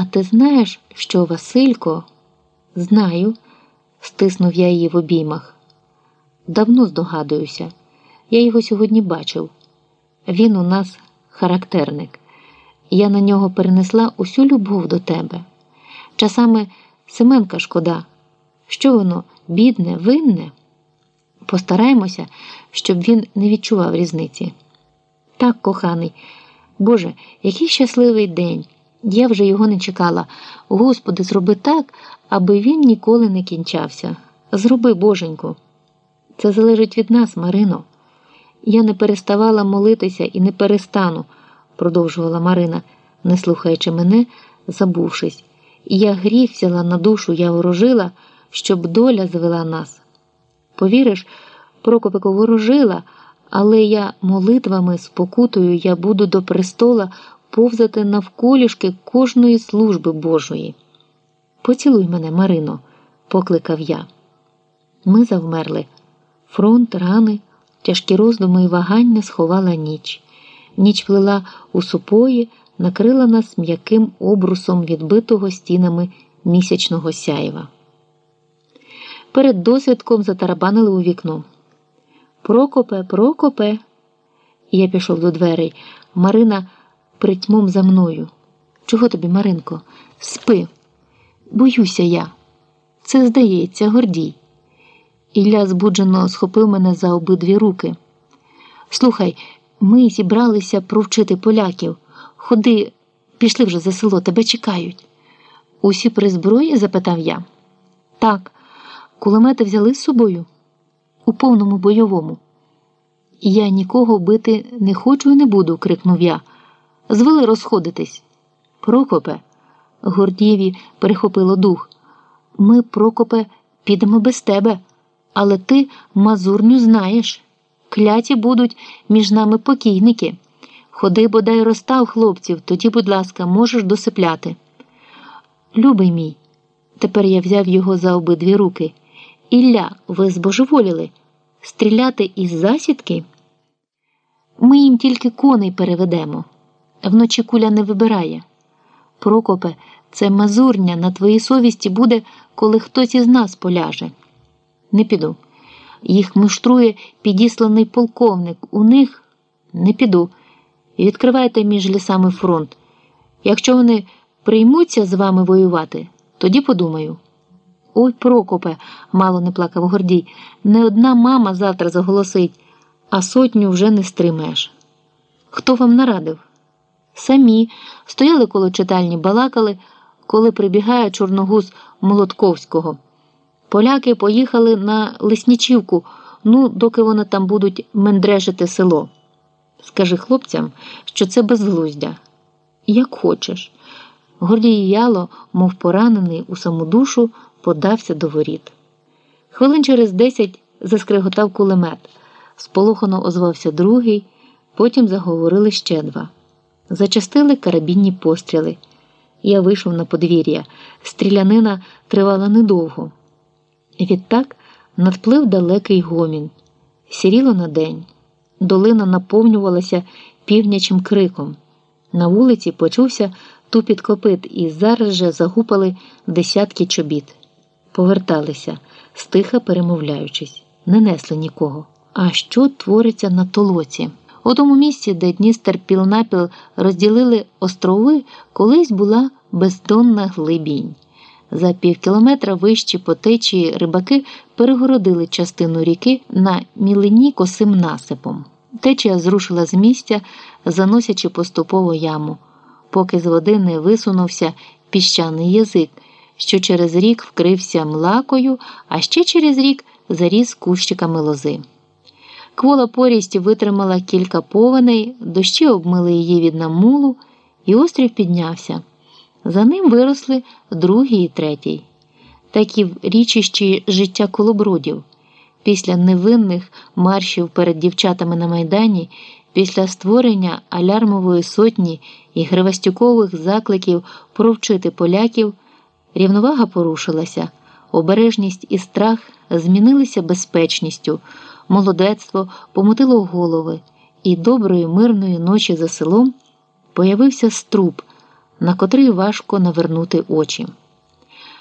А ти знаєш, що Василько? Знаю, стиснув я її в обіймах. Давно здогадуюся. Я його сьогодні бачив. Він у нас характерник. Я на нього перенесла усю любов до тебе. Часами Семенка шкода. Що воно, бідне, винне? Постараємося, щоб він не відчував різниці. Так, коханий, Боже, який щасливий день! Я вже його не чекала. Господи, зроби так, аби він ніколи не кінчався. Зроби, Боженьку. Це залежить від нас, Марино. Я не переставала молитися і не перестану, продовжувала Марина, не слухаючи мене, забувшись. Я гріх взяла на душу, я ворожила, щоб доля звела нас. Повіриш, Прокопико ворожила, але я молитвами спокутою я буду до престола повзати навколішки кожної служби Божої. Поцілуй мене, Марино, покликав я. Ми завмерли. Фронт, рани, тяжкі роздуми і вагання сховала ніч. Ніч плила у супої, накрила нас м'яким обрусом відбитого стінами місячного сяєва. Перед досвідком затарабанили у вікно. Прокопе, Прокопе. Я пішов до дверей. Марина притьмом за мною. Чого тобі, Маринко? Спи. Боюся я. Це здається, Гордій. Ілля збуджено схопив мене за обидві руки. Слухай, ми зібралися провчити поляків. Ходи, пішли вже за село, тебе чекають. Усі при зброї? запитав я. Так, кулемети взяли з собою у повному бойовому. Я нікого бити не хочу і не буду, крикнув я. Звели розходитись. Прокопе, Гордієві перехопило дух. Ми, Прокопе, підемо без тебе, але ти мазурню знаєш. Кляті будуть між нами покійники. Ходи, бодай розстав хлопців, тоді, будь ласка, можеш досипляти. Любий мій, тепер я взяв його за обидві руки. Ілля, ви збожеволіли? Стріляти із засідки? Ми їм тільки коней переведемо. Вночі куля не вибирає. Прокопе, це мазурня на твоїй совісті буде, коли хтось із нас поляже. Не піду. Їх муштрує підісланий полковник. У них не піду. Відкривайте між лісами фронт. Якщо вони приймуться з вами воювати, тоді подумаю. Ой, Прокопе, мало не плакав Гордій, не одна мама завтра заголосить, а сотню вже не стримаєш. Хто вам нарадив? Самі стояли коло читальні, балакали, коли прибігає чорногуз Молотковського. Поляки поїхали на Леснічівку, ну, доки вони там будуть мендрежити село. Скажи хлопцям, що це безглуздя. Як хочеш. Гордій яло, мов поранений у саму душу, подався до воріт. Хвилин через десять заскриготав кулемет. Сполохано озвався другий, потім заговорили ще два. Зачастили карабінні постріли. Я вийшов на подвір'я. Стрілянина тривала недовго. Відтак надплив далекий гомін. Сіріло на день. Долина наповнювалася півнячим криком. На вулиці почувся тупіт копит, і зараз же загупали десятки чобіт. Поверталися, стиха перемовляючись, не несли нікого. А що твориться на толоці? У тому місці, де Дністер піл-напіл розділили острови, колись була бездонна глибінь. За пів кілометра вищі по течії рибаки перегородили частину ріки на мілині косим насипом. Течія зрушила з місця, заносячи поступово яму, поки з води не висунувся піщаний язик, що через рік вкрився млакою, а ще через рік заріс кущиками лози. Квола порість витримала кілька повеней, дощі обмили її від намулу, і острів піднявся. За ним виросли другий і третій. Такі в річищі життя колобродів. Після невинних маршів перед дівчатами на майдані, після створення алярмової сотні і гривастюкових закликів провчити поляків, рівновага порушилася, обережність і страх змінилися безпечністю, молодецтво помутило голови, і доброї мирної ночі за селом появився струб на котрий важко навернути очі.